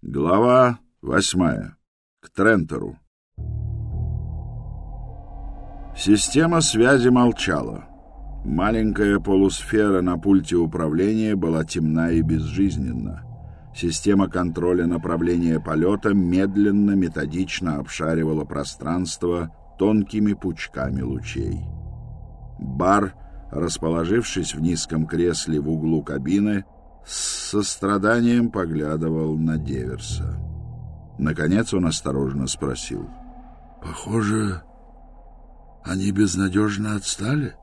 Глава восьмая. К Трентеру. Система связи молчала. Маленькая полусфера на пульте управления была темна и безжизненна. Система контроля направления полета медленно, методично обшаривала пространство тонкими пучками лучей. Бар, расположившись в низком кресле в углу кабины, с состраданием поглядывал на Деверса. Наконец он осторожно спросил. — Похоже, они безнадежно отстали?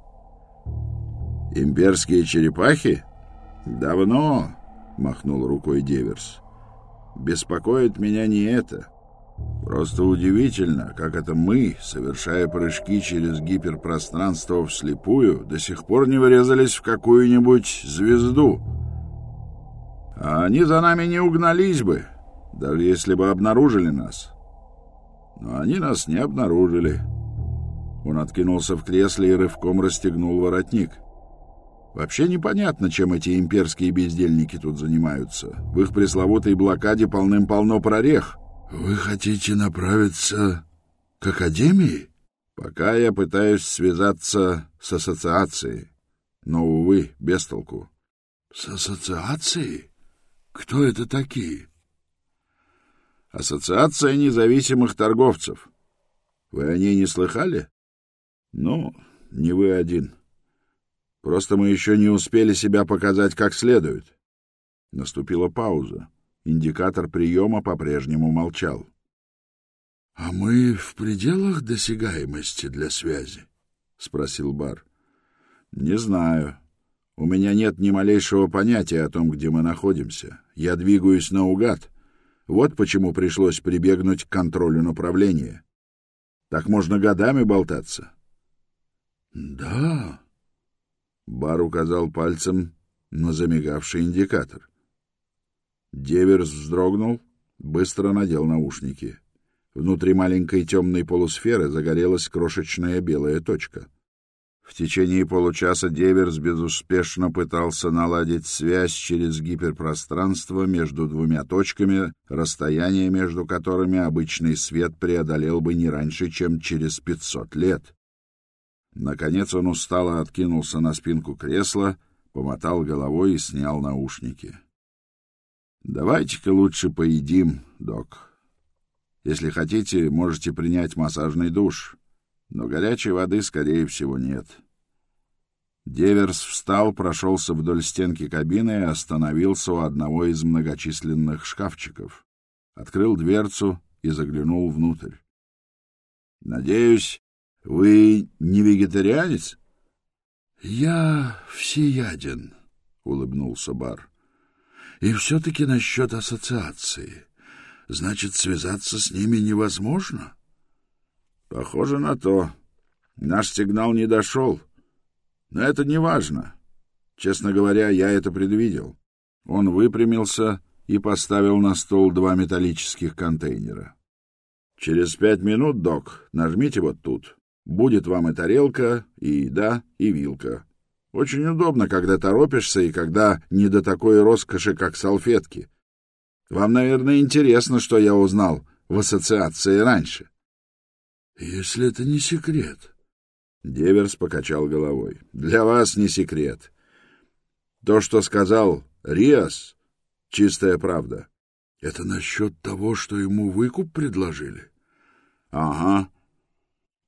— Имперские черепахи? — Давно, — махнул рукой Деверс. — Беспокоит меня не это. Просто удивительно, как это мы, совершая прыжки через гиперпространство вслепую, до сих пор не врезались в какую-нибудь звезду. — а они за нами не угнались бы, даже если бы обнаружили нас. Но они нас не обнаружили. Он откинулся в кресле и рывком расстегнул воротник. Вообще непонятно, чем эти имперские бездельники тут занимаются. В их пресловутой блокаде полным-полно прорех. Вы хотите направиться к Академии? Пока я пытаюсь связаться с ассоциацией. Но, увы, без толку. С ассоциацией? Кто это такие? Ассоциация независимых торговцев. Вы о ней не слыхали? Ну, не вы один. Просто мы еще не успели себя показать как следует. Наступила пауза. Индикатор приема по-прежнему молчал. — А мы в пределах досягаемости для связи? — спросил Бар. — Не знаю. У меня нет ни малейшего понятия о том, где мы находимся. Я двигаюсь наугад. Вот почему пришлось прибегнуть к контролю направления. Так можно годами болтаться. — Да. Бар указал пальцем на замигавший индикатор. Деверс вздрогнул, быстро надел наушники. Внутри маленькой темной полусферы загорелась крошечная белая точка — в течение получаса Деверс безуспешно пытался наладить связь через гиперпространство между двумя точками, расстояние между которыми обычный свет преодолел бы не раньше, чем через 500 лет. Наконец он устало откинулся на спинку кресла, помотал головой и снял наушники. «Давайте-ка лучше поедим, док. Если хотите, можете принять массажный душ» но горячей воды, скорее всего, нет. Деверс встал, прошелся вдоль стенки кабины и остановился у одного из многочисленных шкафчиков. Открыл дверцу и заглянул внутрь. — Надеюсь, вы не вегетарианец? — Я всеяден, — улыбнулся Бар. — И все-таки насчет ассоциации. Значит, связаться с ними невозможно? — Похоже на то. Наш сигнал не дошел. Но это не важно. Честно говоря, я это предвидел. Он выпрямился и поставил на стол два металлических контейнера. Через пять минут, док, нажмите вот тут. Будет вам и тарелка, и еда, и вилка. Очень удобно, когда торопишься и когда не до такой роскоши, как салфетки. Вам, наверное, интересно, что я узнал в ассоциации раньше. Если это не секрет. Деверс покачал головой. Для вас не секрет. То, что сказал Риас, чистая правда. Это насчет того, что ему выкуп предложили? Ага.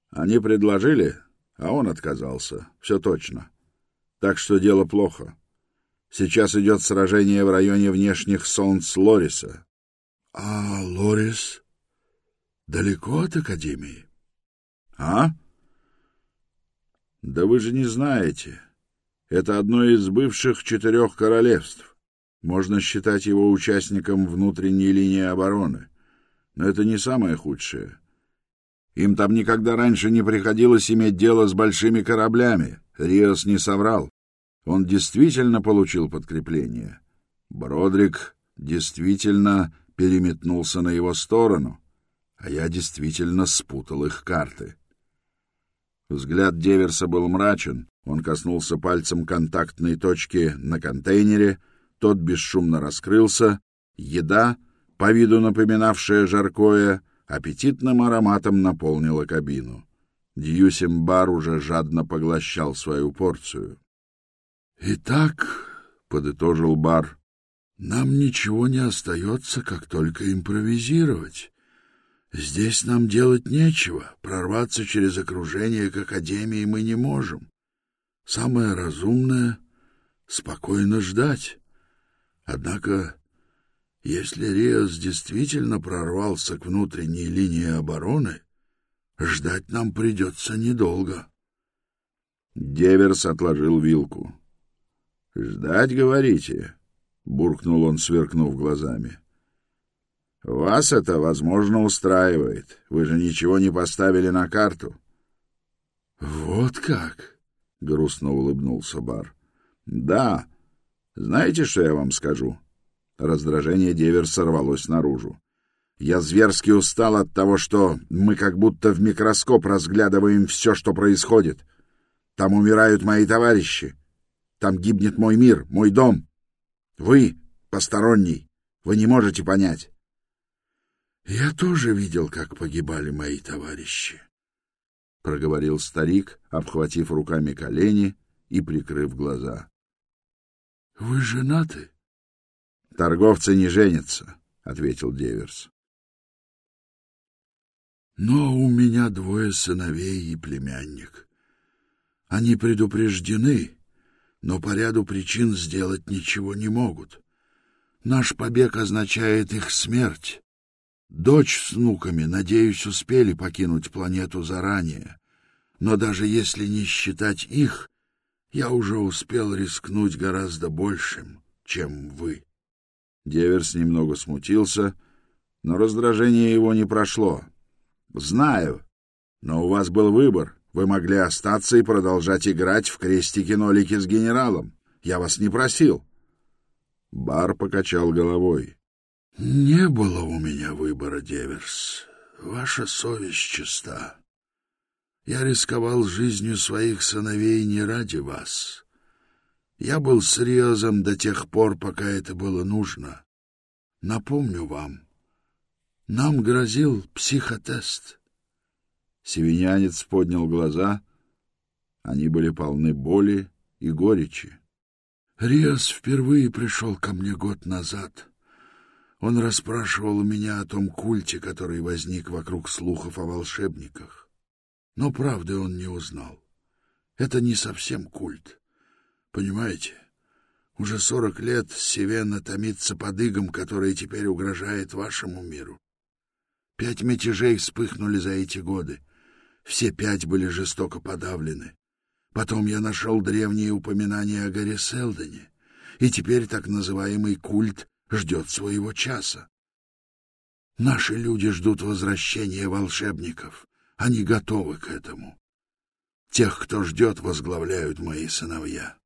Они предложили, а он отказался. Все точно. Так что дело плохо. Сейчас идет сражение в районе внешних солнц Лориса. А Лорис далеко от Академии? А? Да вы же не знаете. Это одно из бывших четырех королевств. Можно считать его участником внутренней линии обороны. Но это не самое худшее. Им там никогда раньше не приходилось иметь дело с большими кораблями. Риос не соврал. Он действительно получил подкрепление. Бродрик действительно переметнулся на его сторону, а я действительно спутал их карты. Взгляд Деверса был мрачен. Он коснулся пальцем контактной точки на контейнере. Тот бесшумно раскрылся. Еда, по виду напоминавшее жаркое, аппетитным ароматом наполнило кабину. Дьюсимбар уже жадно поглощал свою порцию. — Итак, — подытожил Бар, — нам ничего не остается, как только импровизировать. Здесь нам делать нечего, прорваться через окружение к Академии мы не можем. Самое разумное — спокойно ждать. Однако, если Риос действительно прорвался к внутренней линии обороны, ждать нам придется недолго. Деверс отложил вилку. — Ждать, говорите? — буркнул он, сверкнув глазами. — Вас это, возможно, устраивает. Вы же ничего не поставили на карту. — Вот как? — грустно улыбнулся Бар. — Да. Знаете, что я вам скажу? Раздражение Деверса рвалось наружу. Я зверски устал от того, что мы как будто в микроскоп разглядываем все, что происходит. Там умирают мои товарищи. Там гибнет мой мир, мой дом. Вы, посторонний, вы не можете понять. Я тоже видел, как погибали мои товарищи, — проговорил старик, обхватив руками колени и прикрыв глаза. — Вы женаты? — Торговцы не женятся, — ответил Деверс. Но у меня двое сыновей и племянник. Они предупреждены, но по ряду причин сделать ничего не могут. Наш побег означает их смерть. Дочь с внуками, надеюсь, успели покинуть планету заранее, но даже если не считать их, я уже успел рискнуть гораздо большим, чем вы. Деверс немного смутился, но раздражение его не прошло. Знаю, но у вас был выбор. Вы могли остаться и продолжать играть в крестики-нолики с генералом. Я вас не просил. Бар покачал головой. Не было у меня выбора, Деверс. Ваша совесть чиста. Я рисковал жизнью своих сыновей не ради вас. Я был с Риозом до тех пор, пока это было нужно. Напомню вам, нам грозил психотест. Севинянец поднял глаза. Они были полны боли и горечи. Риас впервые пришел ко мне год назад. Он расспрашивал меня о том культе, который возник вокруг слухов о волшебниках. Но правды он не узнал. Это не совсем культ. Понимаете, уже сорок лет Севена томится под игом, который теперь угрожает вашему миру. Пять мятежей вспыхнули за эти годы. Все пять были жестоко подавлены. Потом я нашел древние упоминания о горе Селдоне, и теперь так называемый культ ждет своего часа. Наши люди ждут возвращения волшебников. Они готовы к этому. Тех, кто ждет, возглавляют мои сыновья.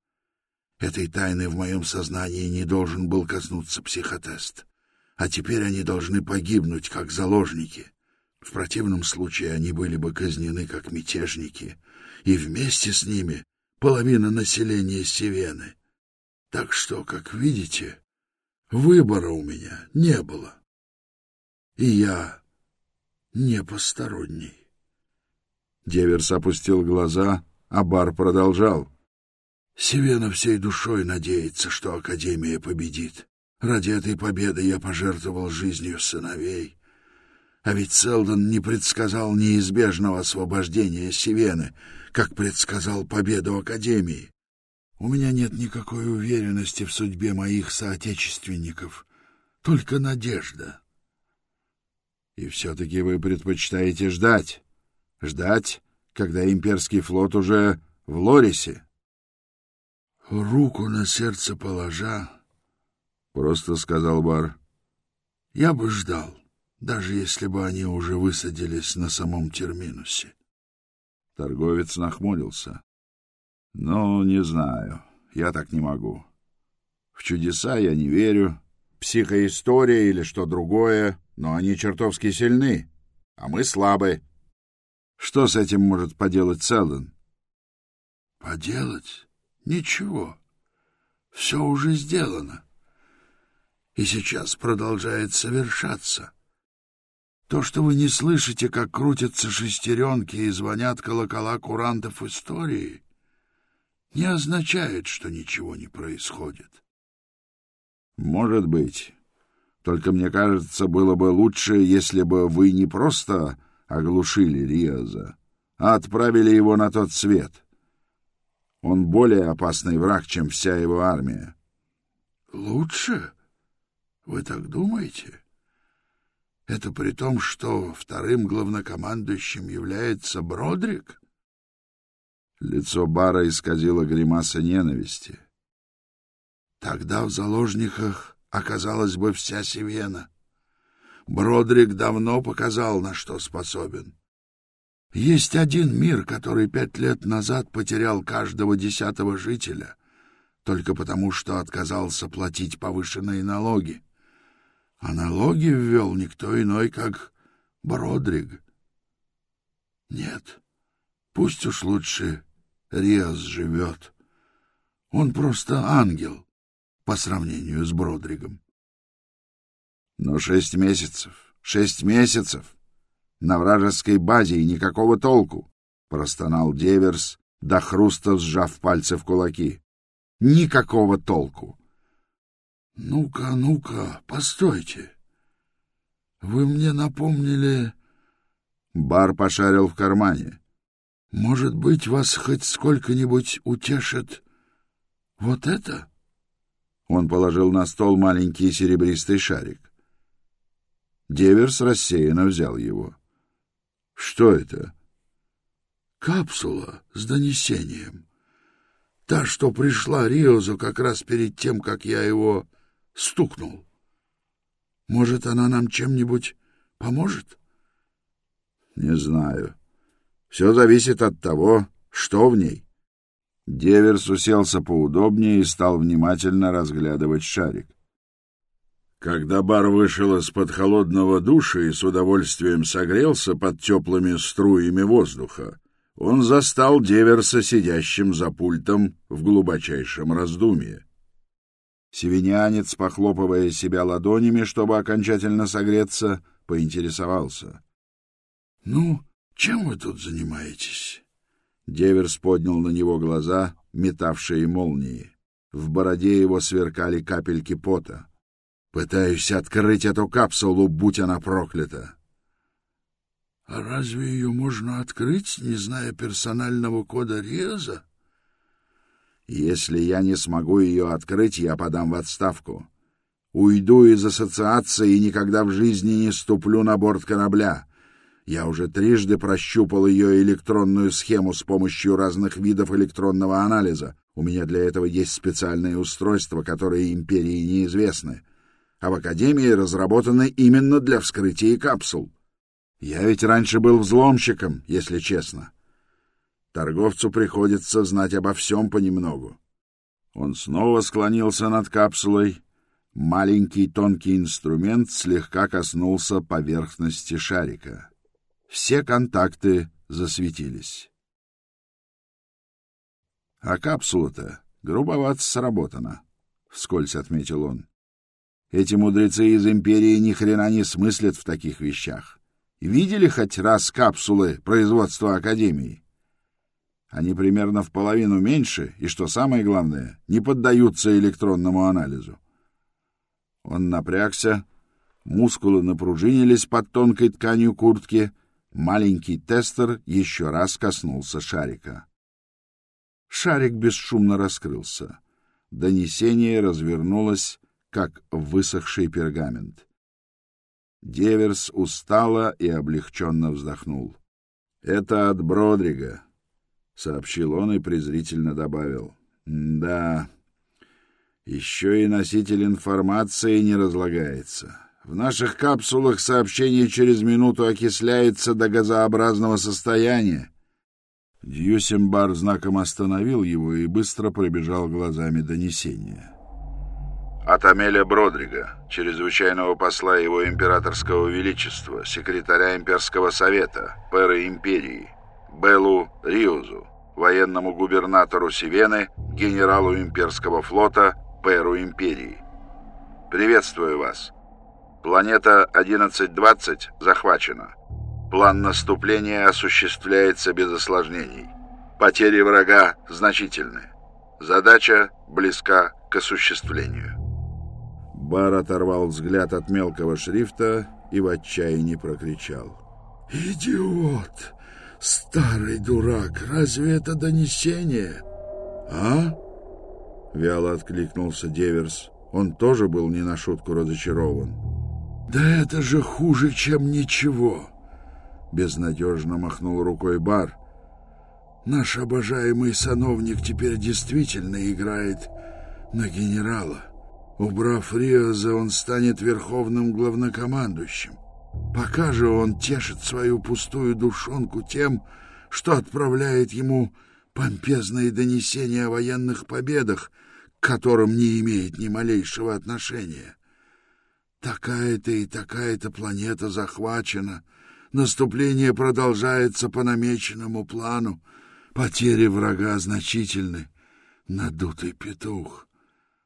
Этой тайны в моем сознании не должен был коснуться психотест а теперь они должны погибнуть, как заложники. В противном случае они были бы казнены, как мятежники, и вместе с ними половина населения Севены. Так что, как видите, выбора у меня не было. И я не посторонний. Деверс опустил глаза, а Бар продолжал. Севена всей душой надеется, что Академия победит. Ради этой победы я пожертвовал жизнью сыновей. А ведь Селдон не предсказал неизбежного освобождения Севены, как предсказал победу Академии. У меня нет никакой уверенности в судьбе моих соотечественников, только надежда. И все-таки вы предпочитаете ждать, ждать, когда имперский флот уже в Лорисе. Руку на сердце положа, — просто сказал Бар. — Я бы ждал, даже если бы они уже высадились на самом терминусе. Торговец нахмурился. — Ну, не знаю, я так не могу. В чудеса я не верю. Психоистория или что другое, но они чертовски сильны, а мы слабы. Что с этим может поделать Селден? — Поделать? Ничего. Все уже сделано. — и сейчас продолжает совершаться. То, что вы не слышите, как крутятся шестеренки и звонят колокола курантов истории, не означает, что ничего не происходит. Может быть. Только мне кажется, было бы лучше, если бы вы не просто оглушили Риоза, а отправили его на тот свет. Он более опасный враг, чем вся его армия. Лучше? Вы так думаете? Это при том, что вторым главнокомандующим является Бродрик? Лицо Бара исказило гримаса ненависти. Тогда в заложниках оказалась бы вся Севена. Бродрик давно показал, на что способен. Есть один мир, который пять лет назад потерял каждого десятого жителя, только потому, что отказался платить повышенные налоги. А налоги ввел никто иной, как Бродриг. Нет, пусть уж лучше Риас живет. Он просто ангел по сравнению с Бродригом. Но шесть месяцев, шесть месяцев на вражеской базе и никакого толку, простонал Деверс, до хруста сжав пальцы в кулаки. Никакого толку. Ну-ка, ну-ка, постойте. Вы мне напомнили... Бар пошарил в кармане. Может быть, вас хоть сколько-нибудь утешит вот это? Он положил на стол маленький серебристый шарик. Деверс рассеянно взял его. Что это? Капсула с донесением. Та, что пришла Риозу как раз перед тем, как я его стукнул. Может, она нам чем-нибудь поможет? Не знаю. Все зависит от того, что в ней. Деверс уселся поудобнее и стал внимательно разглядывать шарик. Когда бар вышел из-под холодного душа и с удовольствием согрелся под теплыми струями воздуха, он застал Деверса сидящим за пультом в глубочайшем раздумье. Севинянец, похлопывая себя ладонями, чтобы окончательно согреться, поинтересовался. — Ну, чем вы тут занимаетесь? Деверс поднял на него глаза, метавшие молнии. В бороде его сверкали капельки пота. «Пытаюсь открыть эту капсулу, будь она проклята!» «А разве ее можно открыть, не зная персонального кода Реза?» «Если я не смогу ее открыть, я подам в отставку. Уйду из ассоциации и никогда в жизни не ступлю на борт корабля. Я уже трижды прощупал ее электронную схему с помощью разных видов электронного анализа. У меня для этого есть специальные устройства, которые империи неизвестны. А в Академии разработаны именно для вскрытия капсул. Я ведь раньше был взломщиком, если честно. Торговцу приходится знать обо всем понемногу. Он снова склонился над капсулой. Маленький тонкий инструмент слегка коснулся поверхности шарика. Все контакты засветились. А капсула-то грубовато сработана, — вскользь отметил он. Эти мудрецы из империи ни хрена не смыслят в таких вещах. Видели хоть раз капсулы производства Академии? Они примерно в половину меньше и, что самое главное, не поддаются электронному анализу. Он напрягся, мускулы напружинились под тонкой тканью куртки, Маленький тестер еще раз коснулся шарика. Шарик бесшумно раскрылся. Донесение развернулось, как высохший пергамент. Деверс устало и облегченно вздохнул. — Это от Бродрига, — сообщил он и презрительно добавил. — Да, еще и носитель информации не разлагается. — в наших капсулах сообщение через минуту окисляется до газообразного состояния. Дьюсимбар знаком остановил его и быстро пробежал глазами донесения. От Амеля Бродрига, чрезвычайного посла его императорского величества, секретаря имперского совета, пэра империи, Беллу Риузу, военному губернатору Сивены, генералу имперского флота, пэру империи. приветствую вас. Планета 1120 захвачена. План наступления осуществляется без осложнений. Потери врага значительны. Задача близка к осуществлению. Бар оторвал взгляд от мелкого шрифта и в отчаянии прокричал. «Идиот! Старый дурак! Разве это донесение?» «А?» — вяло откликнулся Деверс. Он тоже был не на шутку разочарован. «Да это же хуже, чем ничего!» Безнадежно махнул рукой Бар. «Наш обожаемый сановник теперь действительно играет на генерала. Убрав Риоза, он станет верховным главнокомандующим. Пока же он тешит свою пустую душонку тем, что отправляет ему помпезные донесения о военных победах, к которым не имеет ни малейшего отношения. Такая-то и такая-то планета захвачена, наступление продолжается по намеченному плану, потери врага значительны, надутый петух.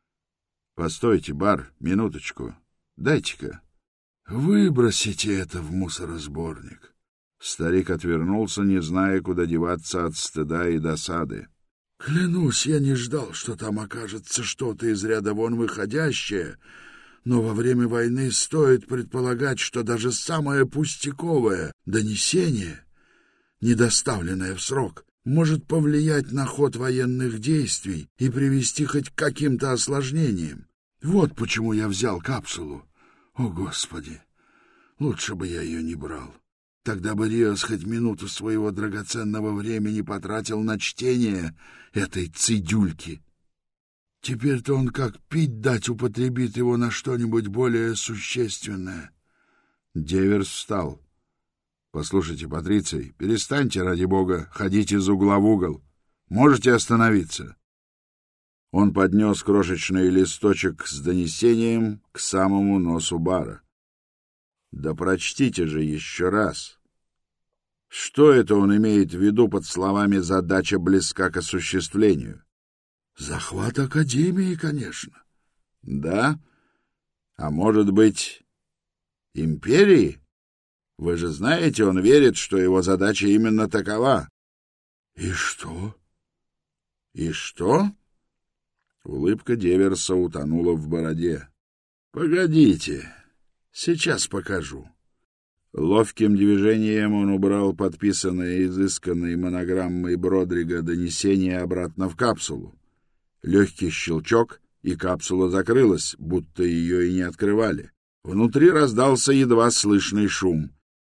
— Постойте, бар, минуточку, дайте-ка. — Выбросите это в мусоросборник. Старик отвернулся, не зная, куда деваться от стыда и досады. — Клянусь, я не ждал, что там окажется что-то из ряда вон выходящее, но во время войны стоит предполагать, что даже самое пустяковое донесение, недоставленное в срок, может повлиять на ход военных действий и привести хоть к каким-то осложнениям. Вот почему я взял капсулу. О, Господи! Лучше бы я ее не брал. Тогда бы Риос хоть минуту своего драгоценного времени потратил на чтение этой цидюльки. Теперь-то он как пить дать употребит его на что-нибудь более существенное. Деверс встал. — Послушайте, Патриций, перестаньте, ради бога, ходить из угла в угол. Можете остановиться? Он поднес крошечный листочек с донесением к самому носу бара. Да прочтите же еще раз. Что это он имеет в виду под словами «задача близка к осуществлению»? Захват Академии, конечно. Да? А может быть, империи? Вы же знаете, он верит, что его задача именно такова. И что? И что? Улыбка Деверса утонула в бороде. Погодите, сейчас покажу. Ловким движением он убрал подписанное изысканной монограммой Бродрига донесение обратно в капсулу. Легкий щелчок, и капсула закрылась, будто ее и не открывали. Внутри раздался едва слышный шум.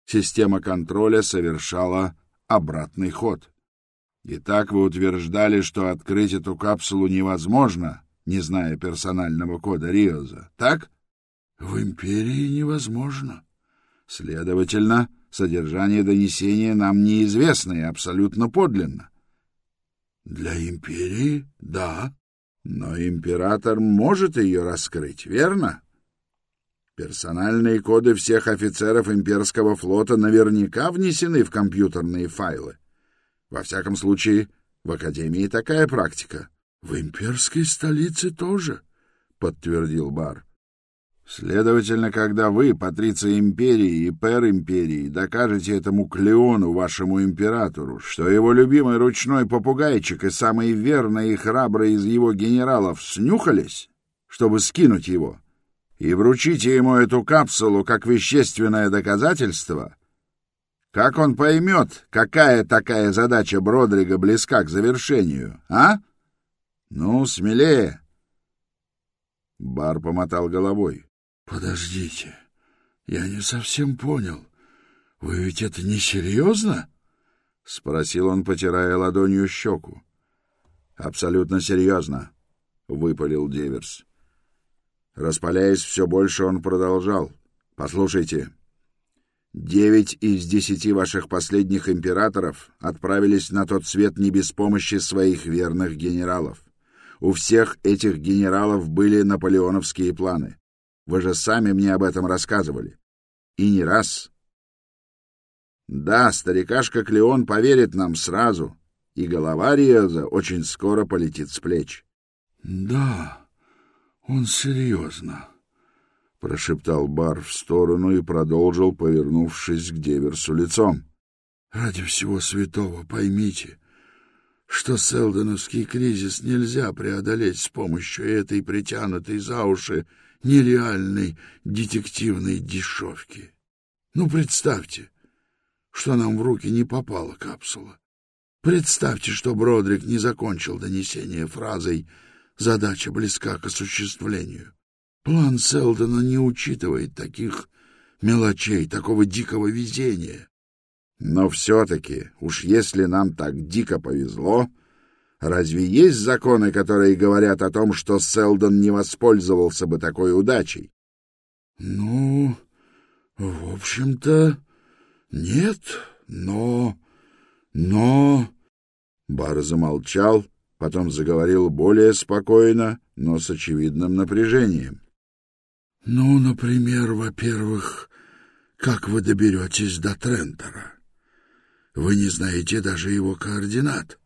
Система контроля совершала обратный ход. Итак, вы утверждали, что открыть эту капсулу невозможно, не зная персонального кода Риоза, так? В империи невозможно. Следовательно, содержание донесения нам неизвестно и абсолютно подлинно. Для империи — да. Но император может ее раскрыть, верно? Персональные коды всех офицеров имперского флота наверняка внесены в компьютерные файлы. Во всяком случае, в Академии такая практика. — В имперской столице тоже, — подтвердил Бар. Следовательно, когда вы, патриция империи и пэр империи, докажете этому Клеону, вашему императору, что его любимый ручной попугайчик и самый верный и храбрый из его генералов снюхались, чтобы скинуть его, и вручите ему эту капсулу как вещественное доказательство, как он поймет, какая такая задача Бродрига близка к завершению, а? Ну, смелее. Бар помотал головой. Подождите, я не совсем понял. Вы ведь это не серьезно? — спросил он, потирая ладонью щеку. — Абсолютно серьезно, — выпалил Деверс. Распаляясь все больше, он продолжал. — Послушайте, девять из десяти ваших последних императоров отправились на тот свет не без помощи своих верных генералов. У всех этих генералов были наполеоновские планы. Вы же сами мне об этом рассказывали. И не раз. Да, старикашка Клеон поверит нам сразу, и голова Риоза очень скоро полетит с плеч. — Да, он серьезно. — прошептал Бар в сторону и продолжил, повернувшись к Деверсу лицом. — Ради всего святого поймите, что селдоновский кризис нельзя преодолеть с помощью этой притянутой за уши нереальной детективной дешевки. Ну, представьте, что нам в руки не попала капсула. Представьте, что Бродрик не закончил донесение фразой «задача близка к осуществлению». План Селдона не учитывает таких мелочей, такого дикого везения. Но все-таки, уж если нам так дико повезло, разве есть законы, которые говорят о том, что Селдон не воспользовался бы такой удачей? Ну, в общем-то, нет, но... но... Бар замолчал, потом заговорил более спокойно, но с очевидным напряжением. Ну, например, во-первых, как вы доберетесь до Трентера? Вы не знаете даже его координат,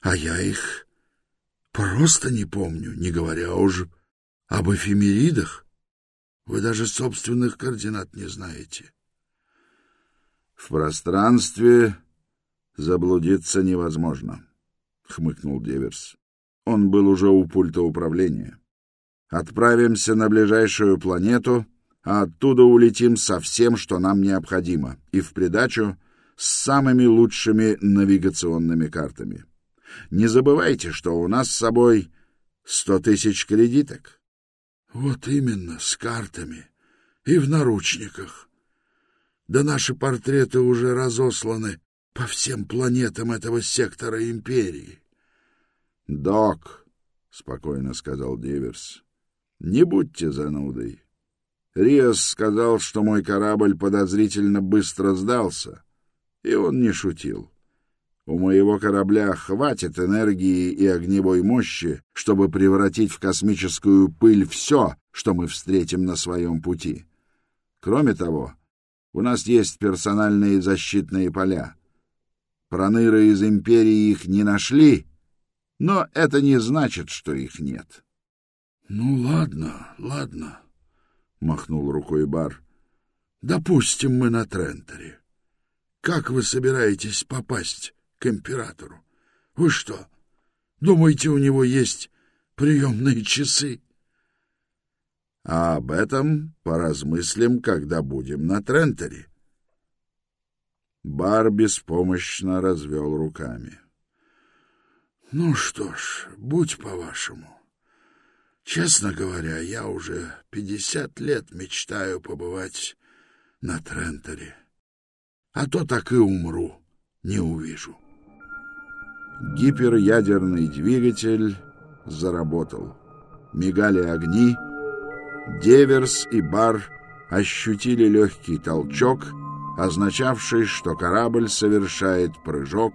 а я их просто не помню, не говоря уже об эфемеридах. Вы даже собственных координат не знаете. В пространстве заблудиться невозможно, хмыкнул Деверс. Он был уже у пульта управления. Отправимся на ближайшую планету, а оттуда улетим со всем, что нам необходимо, и в придачу с самыми лучшими навигационными картами. Не забывайте, что у нас с собой сто тысяч кредиток. — Вот именно, с картами и в наручниках. Да наши портреты уже разосланы по всем планетам этого сектора Империи. — Док, — спокойно сказал Диверс, не будьте занудой. Риас сказал, что мой корабль подозрительно быстро сдался, и он не шутил. У моего корабля хватит энергии и огневой мощи, чтобы превратить в космическую пыль все, что мы встретим на своем пути. Кроме того, у нас есть персональные защитные поля. Проныры из Империи их не нашли, но это не значит, что их нет. Ну, ладно, ладно, — махнул рукой Бар. Допустим, мы на Трентере. Как вы собираетесь попасть к императору? Вы что, думаете, у него есть приемные часы? А об этом поразмыслим, когда будем на Трентере. Бар беспомощно развел руками. — Ну что ж, будь по-вашему. Честно говоря, я уже пятьдесят лет мечтаю побывать на Тренторе. А то так и умру, не увижу. Гиперядерный двигатель заработал. Мигали огни. Деверс и Бар ощутили легкий толчок, означавший, что корабль совершает прыжок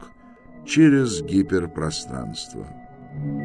через гиперпространство. Thank you.